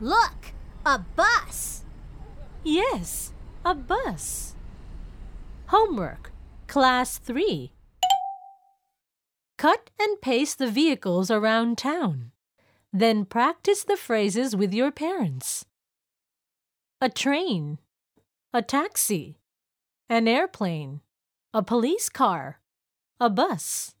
Look, a bus. Yes, a bus. Homework, Class 3. Cut and paste the vehicles around town. Then practice the phrases with your parents. A train, a taxi, an airplane, a police car, a bus.